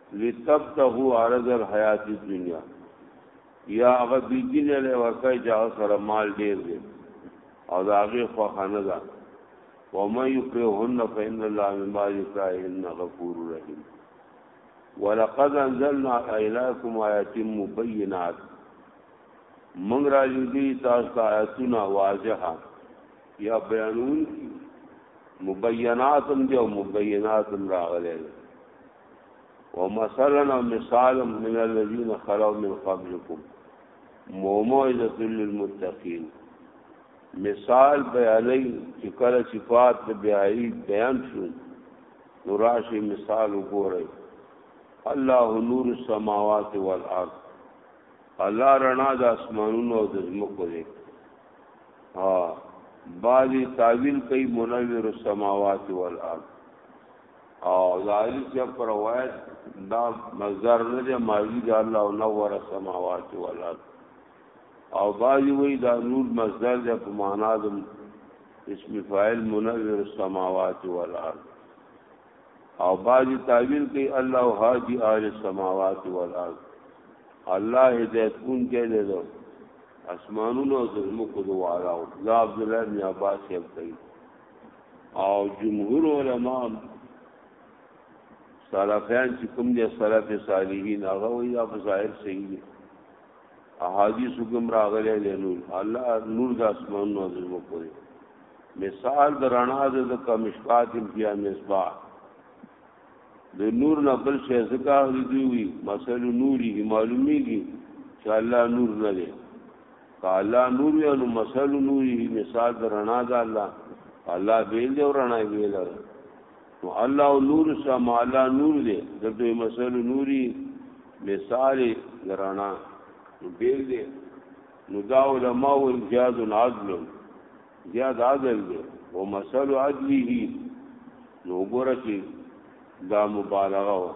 لتبتغوا عرض الحیات الدنیا یا هغه بیګین له ورکای چې هغه سره مال ډیر دی او دا هغه خو خانه ده ومن يكرهن فإن الله من بعد يكرهن غفور رحيم ولقد انزلنا اليكم آيات مبينات من را لدی تاسو ته آیاتونه واضحه یا بیانون مبیناتم دی او مبیناتم راغلی ومثلا مثال من الذين خلوا من قبلكم موعظه للمتقين مثال بیانې چې کله صفات د بیاي بیان شو نو راشي مثال وګورئ الله نور السماوات والارض الله رڼا د اسمانونو او د زمکو دی ها بالی تعویل کوي منور السماوات والارض او دایلی چې پر روایت دا مزار نه دی ماوی د الله او نور سماوات ولات او باجی وی دا نور مصدر دی په معنا د اسم فاعل منور السماوات والارض او باجی تعبیر کوي الله هادي آل السماوات والارض الله هدایت کون کې دی دو اسمانونو او زمکو دو والا او عبد الله بن عباس یې کوي او جمهور علما سلفیان چې کوم دي سلف صالحین هغه وی دا ظاهر صحیح دي احادیث کوم راغلي له نور الله نور د اسمان نو عزیز وکړي مثال د رڼا د کمشکات بیا مصباح د نور نه بل شي زکه اخلي دی وی مثلا نوري معلومیږي چې الله نور نه دی که الله نور وي نو مثل نوره مثال د رڼا د الله الله بیل دی او رڼا بیل ده نو الله او نور سم الله نور دی دلته مثل نوري مثال د رڼا نو بیل دی نو دا علماء او زیاد العدل زیاد عدل دی او مثل عدله نو ګوره چې دا مبالغه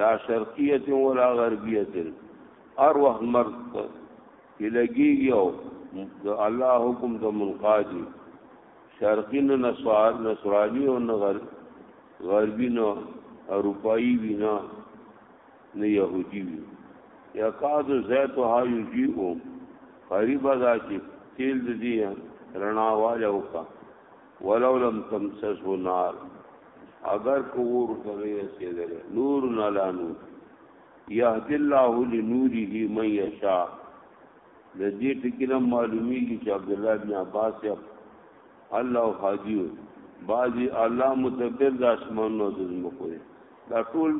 لا شرقیه ولا غربیه ار وخت مرد کې لګيږي او د الله حکم د منقادي شرقي نه نسوار نسرالي او نه غربي نه اروپایي وینا نه يهودي وی یکاد زیت ها یجی او قریب دا چې تیل دې رڼا والو کا ولو لم تمسسه نار اگر کور کوي سیدل نور نلانو یهد الله لنوره من یشاء د دې ټکینه معلومیږي چې عبد الله بن عباس یا الله حاجی بازی الله متبر د اسمان نو د زمکو دا ټول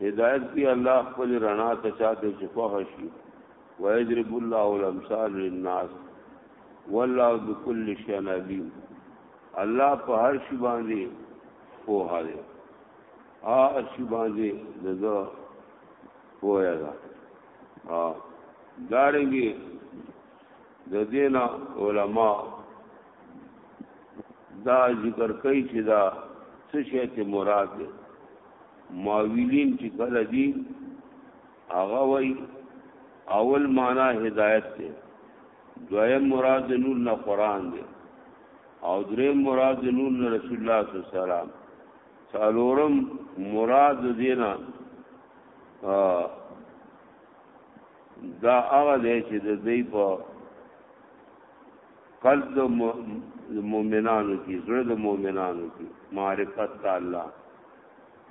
هدایت کی الله خپل رڼا ته چاته چې خوښ شي ويضرب الله الامثال للناس والله بكل شيء عليم الله په هر شي باندې پوها دی هر شي باندې دغه پوهه ده ها دارنګي د دین علما دا ذکر کوي چې دا څه شی ته مراد ده ماویلین چې کله دي هغه وایي اول معنا هدایت دی دویم مراد د نور نه قران دی او دریم مراد د نور نه رسول الله صلی الله علیه وسلم څلورم مراد دینا دا هغه دی چې د دې په قلب د مؤمنانو کې زړه د مؤمنانو کې معرفت تعالی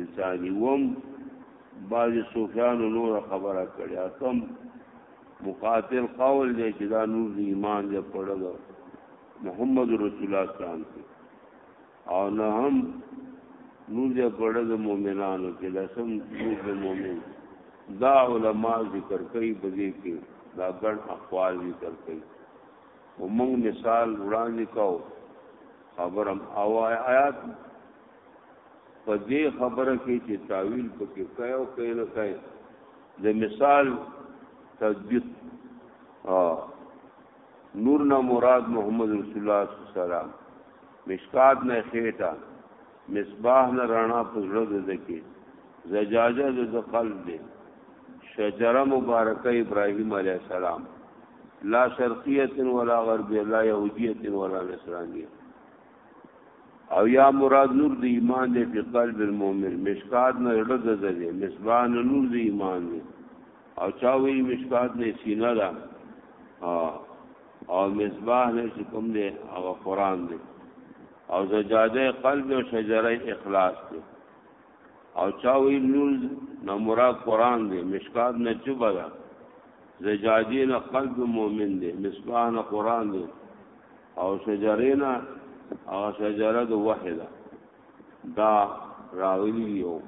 انساني وم بعض صوفیانو نور خبره کړې اتم مقاتل قول دی چې دا نور دی ایمان دی پړه ده محمد رسول الله اسلام کې او نه هم نور دی پړه ده مؤمنانو کې لسم نور دی مؤمن دا علما ذکر کوي بځې کې دا ګڼ اقوال ذکر کوي ومنګ مثال وړاندې کو خبرم او آیات په دې خبره کې چې تعویل پکې کوي او کوي نه کوي د مثال تطبیق نور نه مراد محمد رسول الله صلی الله علیه وسلم مشکات نه خېټه مصباح نه رانا پزړه د دکی زجاجه د قلب دی شجره مبارکه ابراهیم علیه السلام لا شرقیه ولا غربیه لا یهودیه ولا نصرانیه او یا مراد نور د ایمان دی په قلب المؤمن مشکات نه رډه د زده مصباح نه نور د ایمان دی او چا وی مشکات نه سینه ده او مصباح نه چې کوم دی هغه قران دی او زجاجه قلب او شجره اخلاص دی او چاوی نور نه مراد قران دی مشکات نه چوبه ده زجاجی نه قلب مؤمن دی مصباح نه قران دی او شجره نه او شجره د وحده دا راغلی یو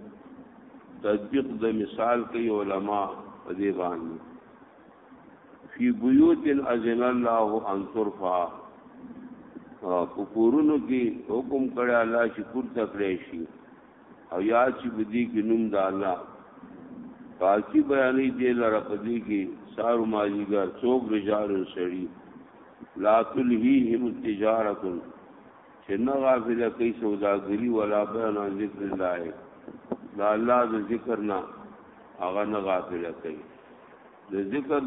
تطبیق د مثال کوي علما په دې باندې فی بیوت اذن الله ان ترفع فکورونو کې حکم کړی الله چې کور تکړه شي او یا چې بدی کې نوم د الله پاکی بیانې دې لره پدې کې سارو ماجیګر څوک رجال سړي لا تلهیهم تجارت چې نه غافله کوي سوداګري ولا بيان عن ذکر الله دا الله د ذکر نه هغه نه غافله کوي د ذکر